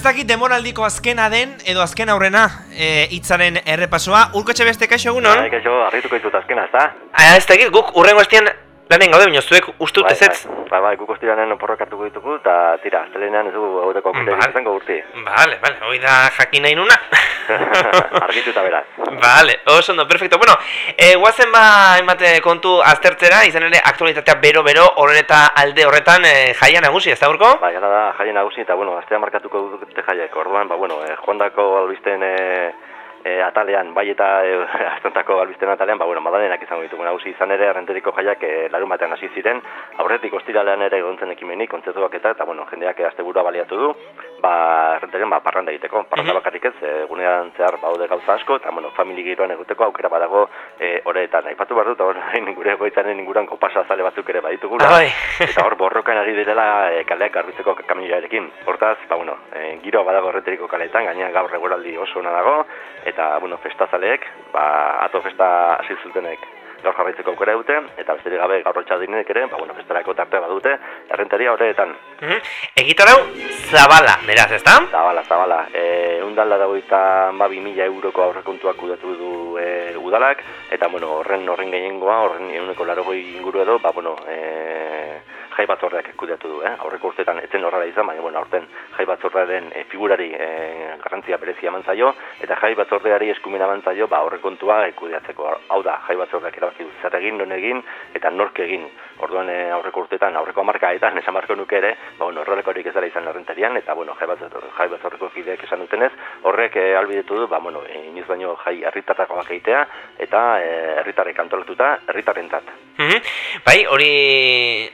Ez dakit demoraldiko azkena den, edo azken aurrena, e, hitzaren errepasoa. Urko beste kaixo egunon? Bai, kaixo, arrituko ditut azkena, ez da? Ah, ez dakit, guk urrengo estian lanen gaude, bineo, zuek uste dut ez Bai, bai, guk ostiranen hartuko ditugu, eta tira, astelenean ez dugu gaudeko aukera Vale. izango urti. Vale, vale, hoi da jakin nahi nuna. Argituta beraz. Vale, oso ondo, perfecto. Bueno, e, guazen ba, emate kontu aztertzera, izan ere, aktualitatea bero-bero, horren eta alde horretan e, jaia nagusi, ez da urko? Bai, gara da, jaien nagusi, eta bueno, astea markatuko dute jaiek. Orduan, ba, bueno, eh, joandako albisten eh, eh, atalean, bai eta eh, astontako albisten atalean, ba, bueno, madalenak izango ditugu nagusi izan ere, errenteriko jaiak eh, larun batean hasi ziren, aurretik ostiralean ere egontzen ekimenik, kontzertuak eta, eta bueno, jendeak asteburua baliatu du, ba, errenteren, ba, parranda egiteko, parranda Mhm. bakarrik ez, eh, egunean zehar baude gauza asko, eta, bueno, famili giroan egoteko aukera badago eh, horretan. Aipatu behar dut, orain gure goitzaren inguruan kopasa zale batzuk ere baditugula. Ah, bai. eta hor borrokan ari direla e, kaleak garbitzeko kamioarekin. Hortaz, ba, bueno, e, giro badago erreteriko kaleetan, gainean gaur eguraldi oso ona dago, eta, bueno, festazaleek, ba, ato festa hasi zutenek gaur jarraitzeko aukera dute, eta besterik gabe gaur otxaldinek ere, ba, bueno, festarako tartea badute, errenteria horretan. Mhm. Egitarau, zabala, beraz, ez da? Zabala, zabala. E, undalda dago eta ba, mila euroko aurrekontuak kudatu du e, udalak, eta bueno, horren horren gehiengoa, horren euneko larogoi inguru edo, ba, bueno, e, jai batzordeak kudeatu du, eh? aurreko urteetan etzen horrela izan, baina bueno, aurten jai batzordearen e, figurari e, garrantzia berezia eman zaio, eta jai batzordeari eskumena eman zaio, ba, aurrekontua kudeatzeko. Hau da, jai batzordeak erabaki du zer egin, non egin, eta nork egin. Orduan e, aurreko urteetan, aurreko hamarkaetan, esan marko nuke ere, ba, bueno, horrelekorik ez dela izan errentarian, eta bueno, jai, batzor, jai batzorreko kideek esan dutenez, horrek e, albidetu du, ba, bueno, inoiz baino jai herritarrakoak egitea, eta herritarrek antolatuta, herritarrentzat. Mhm. Bai, hori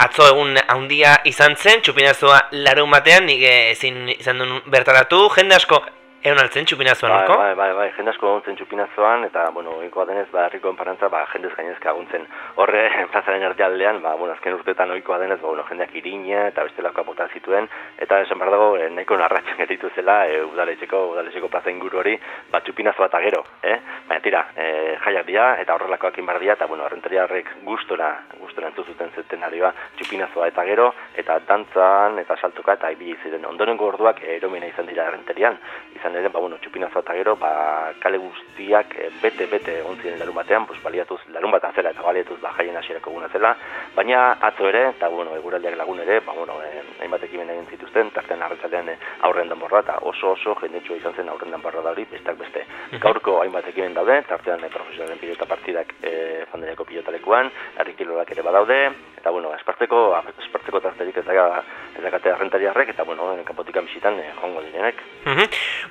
atzo egun handia izan zen, txupinazoa larun batean, nik ezin izan duen bertaratu, jende asko egon altzen txupinazoan, Bai, orko? bai, bai, bai, jende asko egontzen txupinazoan, eta, bueno, ohikoa denez, ba, herriko enparantza, ba, jendez gainezka egontzen. Horre, plazaren erdialdean, ba, bueno, azken urteetan ohikoa denez, ba, bueno, jendeak irina eta bestelakoa bota zituen, eta esan behar dago, eh, nahiko narratzen geritu zela, e, udaletxeko, udaletxeko plaza inguru hori, ba, txupinazoa eta gero, eh? Baina tira, e, jaiak dira, eta horrelakoak inbar dira, eta, bueno, arrentariarrek gustora, gustora entzu zuten zetenarioa, txupinazoa eta gero, eta dantzan, eta saltuka, eta ibili ziren. Ondorengo orduak eromena izan dira errenterian, izan ere, ba, bueno, txupinazoa eta gero, ba, kale guztiak eh, bete, bete egon ziren larun batean, pues, baliatuz, larun bat zela eta baliatuz, ba, jaien hasierako eguna zela, baina atzo ere, eta, bueno, eguraldiak lagun ere, ba, bueno, eh, hainbat ekimen egin zituzten, tartean arratzalean eh, aurren danborra, eta oso oso jendetsua izan zen aurren danborra da hori, besteak beste. Gaurko hainbat ekimen daude, tartean eh, profesionalen pilota partidak eh, fanderiako pilotalekuan, herri kirolak ere badaude, eta, bueno, espartzeko, espartzeko tarterik ez dakate arrentariarrek, eta, bueno, kanpotikan bisitan eh, joango direnek. Mhm.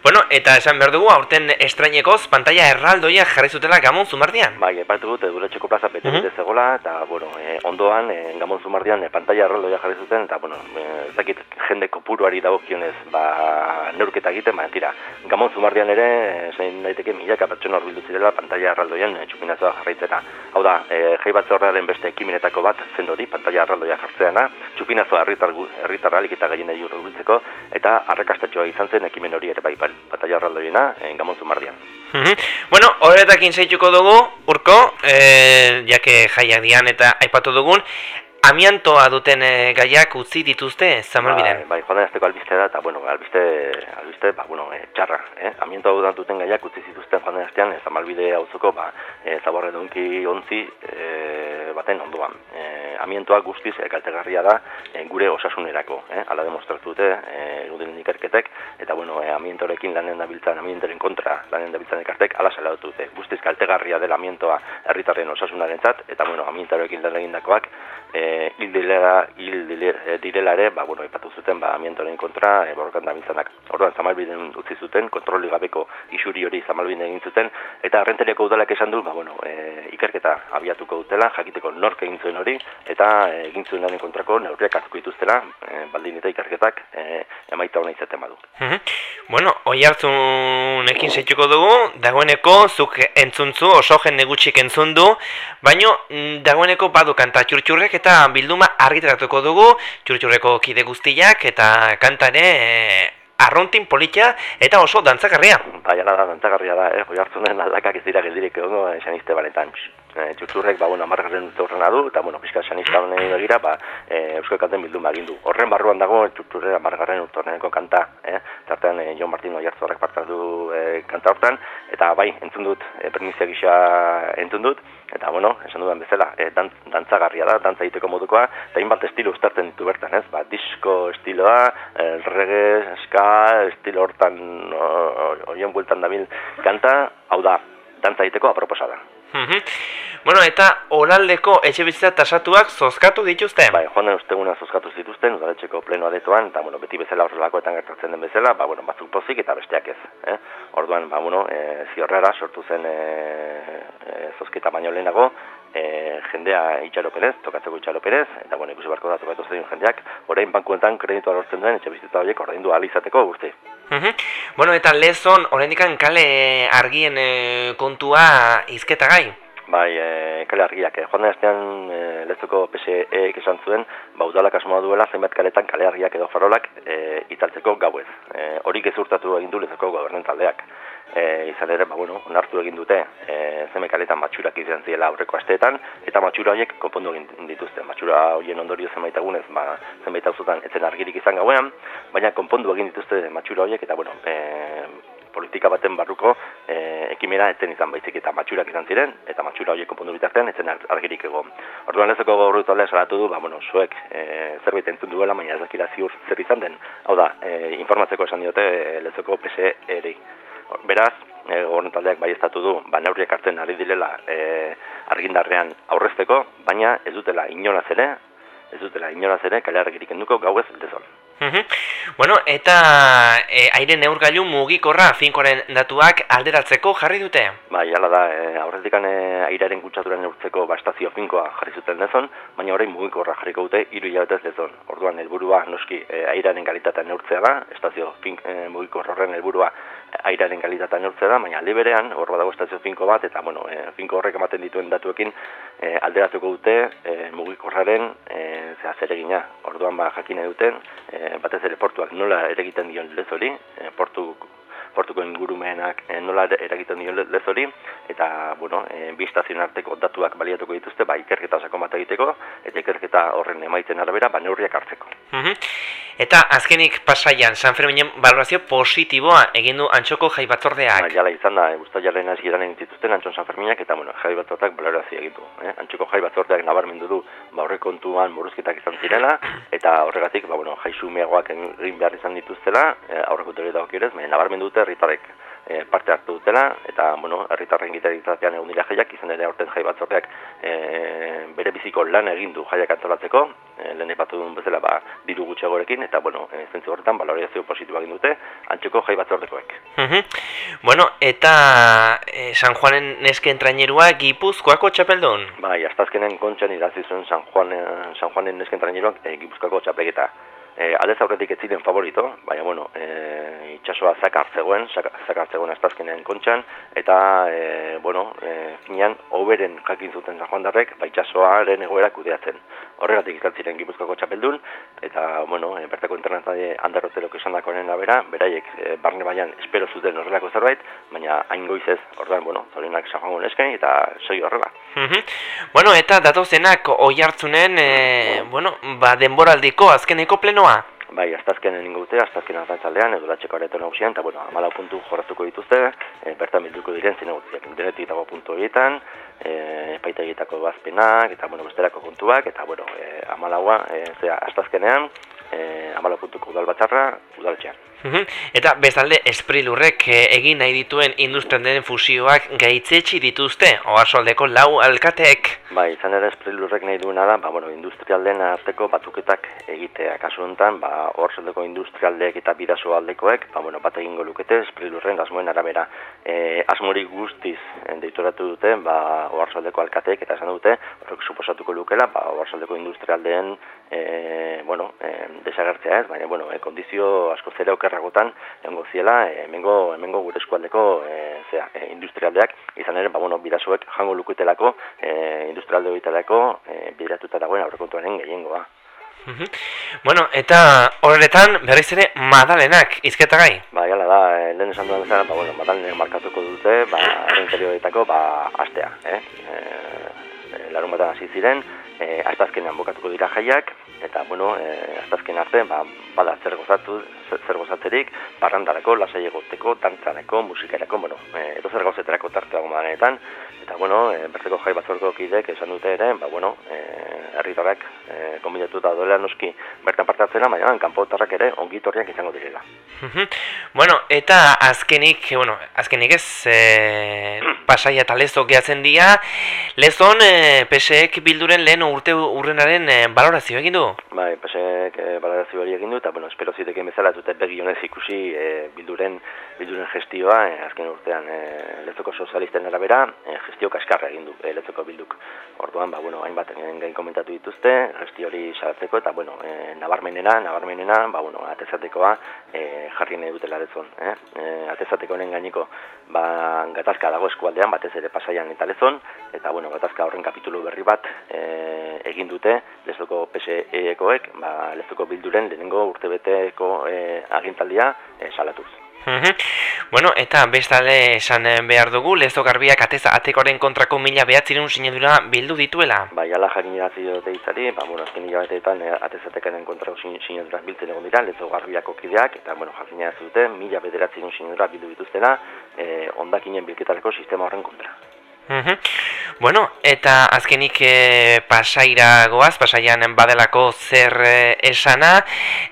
Bueno, eta esan behar dugu, aurten estrainekoz, pantalla erraldoia jarri zutela gamon zumardian. Bai, epatu dut, Duratxeko plaza bete Mhm. bete zegoela, eta, bueno, e, ondoan, e, gamon zumardian, e, pantalla erraldoia jarri zuten, eta, bueno, e, ez dakit jende kopuruari dagokionez, ba, neurketa egiten, baina tira, gamon zumardian ere, zein daiteke milaka pertsona horbildu zirela pantalla erraldoian e, txupinazoa jarraitzera. Hau da, e, jai batzorrearen beste ekimenetako bat zen hori, pantalla erraldoia jartzeana, txupinazoa herritar, gu- herritar alik eta gehienei hurbiltzeko, eta arrakastatxoa izan zen ekimen hori ere bai, pantalla erraldoiena, e, gamon zumardian. Mhm. Bueno, horretakin zeituko dugu, urko, e, jake jaiak dian eta aipatu dugun, amiantoa duten e, gaiak utzi dituzte zamalbiden. Bai, bai, joan azteko albiste da, eta, bueno, albiste, albiste, ba, bueno, e, txarra, eh? Amiento hau duten gaiak utzi zituzten joan astean, ez amalbide auzoko, ba, e, zaborre dunki ontzi, e, baten ondoan. E, amientoa guztiz e, kaltegarria da e, gure osasunerako, eh? Ala demostratu dute, e, erudinen ikerketek, eta, bueno, e, amientorekin lanen dabiltzan, amientoren kontra lanen dabiltzan ekartek, ala salatu dute. Guztiz kaltegarria dela amientoa herritarren osasunarentzat, eta, bueno, amientorekin lan egindakoak, e, hil direla, hil eh, direla ere, ba, bueno, ipatu zuten, ba, amientoren kontra, e, borrokan dabiltzanak. Orduan, zamalbiden utzi zuten, kontroli gabeko isuri hori zamalbiden egin zuten, eta arrenteriako udalak esan du, ba, bueno, e, ikerketa abiatuko dutela, jakiteko nork egin zuen hori, eta egin zuen lanen kontrako neurriak hartuko dituztela, e, baldin eta ikerketak e, emaita hona izaten badu. Mhm. Bueno, oi hartzunekin zeituko dugu, dagoeneko zuk entzuntzu, oso jende gutxik entzun du, baino mm, dagoeneko badu kanta txurtxurrek eta bilduma argitaratuko dugu, txurtxurreko kide guztiak eta kantare e, arrontin politia eta oso dantzakarria. Baina da, dantzagarria da, eh, joi hartzunen aldakak ez dira geldirik egongo, esan izte banetan. e, txurtxurrek, ba, bueno, amargarren urte horrena du, eta, bueno, pixka sanizka begira, ba, e, Euskal Kanten bildun bagin du. Horren barruan dago, txurtxurrek amargarren urte horreneko kanta, eh? Tartean, e, Jon Martin Oiartzorrek partzatu kanta hortan, eta bai, entzun dut, e, permizia gisa entzun dut, eta, bueno, esan dudan bezala, e, dant, dantzagarria da, dantza egiteko modukoa, eta inbat estilo ustartzen ditu bertan, ez? Ba, disko estiloa, e, reggae, ska, estilo hortan, oien bueltan dabil kanta, hau da, dantza egiteko Bueno, eta oraldeko etxe bizitza tasatuak zozkatu dituzte? Bai, joan den usteguna zozkatu zituzten, udaletxeko pleno adetoan, eta, bueno, beti bezala horrelakoetan gertatzen den bezala, ba, bueno, batzuk pozik eta besteak ez. Eh? Orduan, ba, bueno, e, ziorrera sortu zen e, e, zozketa baino lehenago, e, jendea itxaroperez, tokatzeko itxaroperez, eta, bueno, ikusi barko da tokatu zen jendeak, orain bankuentan kreditua lortzen duen etxe bizitza horiek ordaindu alizateko Bueno, eta lezon, horrendikan kale argien e, kontua izketa gai? Bai, e, kale argiak, e, joan astean e, lezuko PSE esan zuen, ba, udalak asmoa duela, zenbat kaletan kale argiak edo farolak e, italtzeko gauez. E, horik ez urtatu egin du lezuko gobernen taldeak e, izan ere, ba, bueno, onartu egin dute e, zemekaletan matxurak izan ziela aurreko asteetan, eta matxura horiek konpondu egin dituzte. Matxura horien ondorio zenbait agunez, ba, zenbait auzutan etzen argirik izan gauean, baina konpondu egin dituzte matxura horiek, eta bueno, e, politika baten barruko e, ekimera eten izan baizik eta matxurak izan ziren, eta matxura horiek konpondu bitartean etzen argirik egon. Orduan lezeko gaur talea salatu du, ba, bueno, zuek e, zerbait entzun duela, baina ez dakila ziur zer izan den. Hau da, e, informatzeko esan diote e, lezeko PSE eri. Beraz, e, taldeak bai estatu du, ba, neurriak hartzen ari direla e, argindarrean aurrezteko, baina ez dutela inolaz ere, ez dutela inolaz ere, kale harrekirik enduko gau ez dezon. Bueno, eta e, aire neurgailu mugikorra finkoren datuak alderatzeko jarri dute? Bai, ala da, e, aurretik e, airearen gutxaturan neurtzeko ba, estazio finkoa jarri zuten dezon, baina orain mugikorra jarriko dute iru hilabetez dezon. Orduan, helburua noski e, airearen kalitatea neurtzea da, estazio fink, e, mugikorra horren helburua airaren kalitatea neurtzea da, baina aldi berean, hor badago estazio finko bat, eta bueno, e, finko horrek ematen dituen datuekin e, alderatuko dute e, mugikorraren e, zera zer egina. Orduan ba, jakina duten, e, batez ere portuak nola ere egiten dion lez hori, e, portu portuko ingurumenak e, nola eragiten dio lez hori, eta, bueno, e, bi arteko datuak baliatuko dituzte, ba, ikerketa sako bat egiteko, eta ikerketa horren emaiten arabera, ba, neurriak hartzeko. Eta azkenik pasaian, San Ferminen valorazio positiboa egin du antxoko jai batzordeak. Ba, jala izan da, guztat jaren ez giran antxon San Ferminak, eta, bueno, jai batzordeak valorazio egin du. Eh? Antxoko jai batzordeak nabarmendu du, ba, horre kontuan moruzketak izan zirela, eta horregatik, ba, bueno, jai sumeagoak egin behar izan dituztela, e, aurreko teori dago kirez, nabarmendu dute herritarek e, parte hartu dutela eta bueno, herritarren gitaritzatean egun dira jaiak izan ere aurten jai batzordeak e, bere biziko lan egin du jaiak antolatzeko e, lehen epatu duen bezala ba, diru gutxegorekin eta bueno, e, zentzu horretan balorizazio positiboa egin dute antxeko jai batzordekoek. Bueno, eta e, San Juanen neske entrainerua Gipuzkoako txapeldun? Bai, aztazkenen kontxan idazi zuen San, Juan, San Juanen neske entraineruak e, Gipuzkoako txapelgeta E, aldez aurretik ez ziren favorito, baina bueno, e, itxasoa zakar zegoen, zakar zegoen astazkenean kontxan, eta, e, bueno, e, finean, oberen jakin zuten zahoandarrek, ba itxasoaren egoera kudeatzen. Horregatik izan ziren gipuzkako txapeldun, eta, bueno, e, bertako internazade handarrotelok esan dakoaren labera, beraiek e, barne baian espero zuten horrelako zerbait, baina hain goizez, orduan, bueno, zorinak zahoango nesken, eta soi horrela. Bueno, eta datozenak oi hartzunen, e, bueno, ba, denboraldiko azkeneko plenoa? Bai, astazkenen ingo dute, astazkenen atantzaldean, edo latxeko areto nagusian, eta, bueno, amala puntu jorratuko dituzte, e, bertan bilduko diren zinegutziak, denetik dago puntu horietan, e, epaita egitako bazpenak, eta, bueno, besterako kontuak, eta, bueno, e, amalaua, e, zera, astazkenean, e, amala puntuko udal batzarra, udaletxean. Eta bezalde esprilurrek eh, egin nahi dituen industrian fusioak gaitzetsi dituzte, oasoaldeko lau alkateek. Bai, izan ere esprilurrek nahi duena da, ba, bueno, industrialden arteko batuketak egitea. Kasu honetan, ba, oasoaldeko industrialdeek eta bidazo aldekoek, ba, bueno, bat egingo lukete esprilurren asmoen arabera. E, asmori guztiz deitoratu dute, ba, oasoaldeko alkateek eta esan dute, horrek suposatuko lukela, ba, oasoaldeko industrialdeen e, bueno, e, desagertzea ez, baina, bueno, e, kondizio asko zera okerragotan egongo ziela e, hemengo hemengo gure eskualdeko e, zera, e, industrialdeak izan ere ba bueno birasoek jango lukutelako e, industrialde horietarako e, bideratuta dagoen aurrekontuaren gehiengoa Bueno, eta horretan berriz ere madalenak izketa gai? Ba, gala da, e, lehen esan duan bezala, ba, bueno, madalenak markatuko dute, ba, interiorretako, ba, astea, eh? E, larun bat hasi ziren, e, astazkenean bukatuko dira jaiak, eta, bueno, e, astazken arte, ba, bada zer gozatu, zer gozatzerik, barrandarako, lasai egoteko, dantzareko, musikarako, bueno, e, edo zer gauzetarako tartea gomanetan, eta, bueno, e, berteko jai batzorko kidek esan dute ere, ba, bueno, e, herritarrak e, kombinatu da doela noski bertan parte hartzena, baina kanpotarrak ere ongitorriak izango direla. bueno, eta azkenik, bueno, azkenik ez, e, pasaia eta lezo gehatzen dira, lezon e, PSEek bilduren lehen urte urrenaren e, balorazio egin du? Bai, PSEek e, balorazio hori egin du, eta bueno, espero ziteken bezala dute begi honez ikusi e, bilduren, bilduren gestioa, e, azken urtean e, lezoko sozialisten arabera, e, gestio kaskarra egin du e, lezoko bilduk. Orduan, ba, bueno, hainbat gain komentatu dituzte, gesti hori salatzeko, eta bueno, e, nabarmenena, nabarmenena, ba, bueno, atezatekoa e, jarri nahi dutela lezon. Eh? E, atezateko honen gaineko, ba, gatazka dago eskualdean, batez ere pasaian eta lezon, eta bueno, gatazka horren kapitulu berri bat e, egin dute, lezoko PSE-ekoek, ba, lezoko bilduren lehenengo urtebeteko e, agintaldia e, salatuz. Bueno, eta bestale esan behar dugu, lezo garbiak atez atekoren kontrako mila behatzirun sinedura bildu dituela. Bai, ala jakin iratzi dute izari, ba, bueno, azken hilabeteetan eh, atez atekaren kontrako sinedura biltzen egon dira, lezo garbiak okideak, eta, bueno, jakin iratzi dute, mila bederatzirun sinedura bildu dituztena, eh, ondakinen bilketareko sistema horren kontra. Bueno, eta azkenik e, pasaira goaz, pasaian badelako zer e, esana,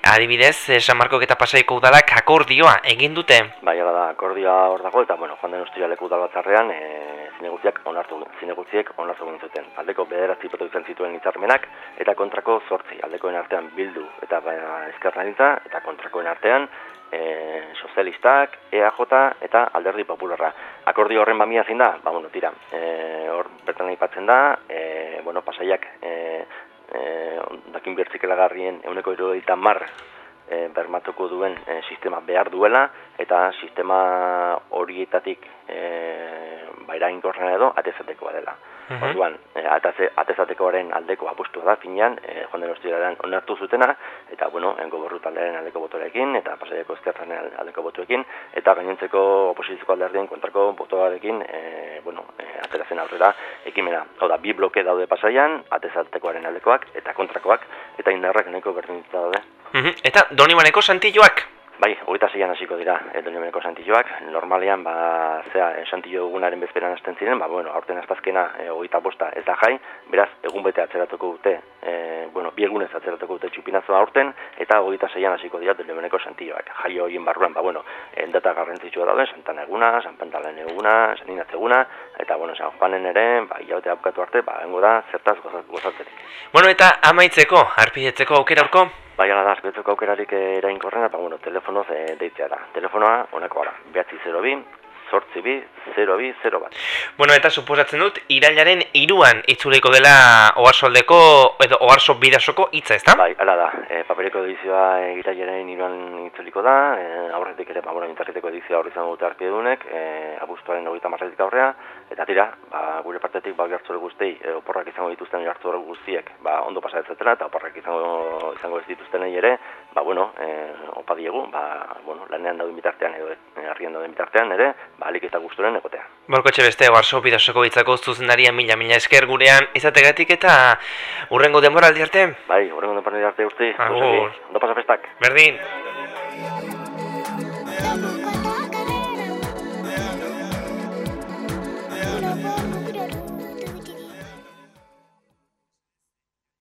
adibidez, e, San Marko eta pasaiko udalak akordioa egin dute? Bai, da, akordioa hor dago, eta, bueno, joan den ustrialeko udal batzarrean, e, zinegutziak onartu, zinegutziek onartu zuten. Aldeko bederatzi izan zituen hitzarmenak, eta kontrako zortzi, aldekoen artean bildu, eta ba, ezkerran eta kontrakoen artean, e, sozialistak, EAJ eta alderdi popularra. Akordio horren bamia zein da? Ba, bueno, tira, e, hor bertan aipatzen da, e, bueno, pasaiak e, e, dakin bertzikela garrien euneko iruditan mar e, bermatuko duen e, sistema behar duela, eta sistema horietatik e, baira inkorren edo atezateko dela. -huh. Orduan, e, atezatekoaren aldeko apustua da, finean, e, joan den onartu zutena, eta, bueno, enko borru taldearen aldeko botorekin, eta pasaiako ezkertan aldeko botuekin, eta gainontzeko oposiziko alderdien kontrako botoarekin, e, bueno, e, aterazen aurrera ekimena. Hau da, bi bloke daude pasaian, atezatekoaren aldekoak, eta kontrakoak, eta indarrak nahiko berdin daude. Uh Eta, doni maneko santilloak? Bai, hogeita zeian hasiko dira, edo nimeneko santilloak. Normalean, ba, zea, eh, santillo egunaren bezperan hasten ziren, ba, bueno, aurten aztazkena e, hogeita bosta ez da jai, beraz, egun bete atzeratuko dute, e, bueno, bi egunez atzeratuko dute txupinazoa aurten, eta hogeita zeian hasiko dira, edo nimeneko santilloak. Jai horien barruan, ba, bueno, endata garrantzitsua daude, santan eguna, san pantalen eguna, san eguna, eta, bueno, san joanen ere, ba, hilabete abukatu arte, ba, engo da, zertaz gozatzerik. Bueno, eta amaitzeko, arpidetzeko aukera orko? Bai, ala da, azpetzeko aukerarik erainkorren, eta, bueno, telefonoz e, deitzea da. Telefonoa, honako gara, behatzi 0 bi, sortzi bi, 0 bi, 0 bat. Bueno, eta suposatzen dut, irailaren iruan itzuliko dela oarsoldeko, edo oarso bidasoko hitza, ezta? Bai, ala da, e, papereko edizioa e, irailaren iruan itzuliko da, e, aurretik ere, ba, bueno, interreteko edizioa horri izango dute arpiedunek, e, abuztuaren hogeita marretik aurrea, eta tira, ba, gure partetik, ba, gertzore guztei, e, oporrak izango dituzten gertzore guztiek, ba, ondo pasatzen eta oporrak izango, izango ez dituzten ere, ba, bueno, e, opa diegu, ba, bueno, lanean dauden bitartean edo, e, arrian dauden bitartean ere, ba, alik eta guzturen egotea. Borko etxe beste, barso bidasoko hitzako zuzendaria mila mila esker gurean izategatik eta urrengo denbora aldi arte? Bai, urrengo denbora aldi arte urte. Agur. Ondo pasapestak. Berdin.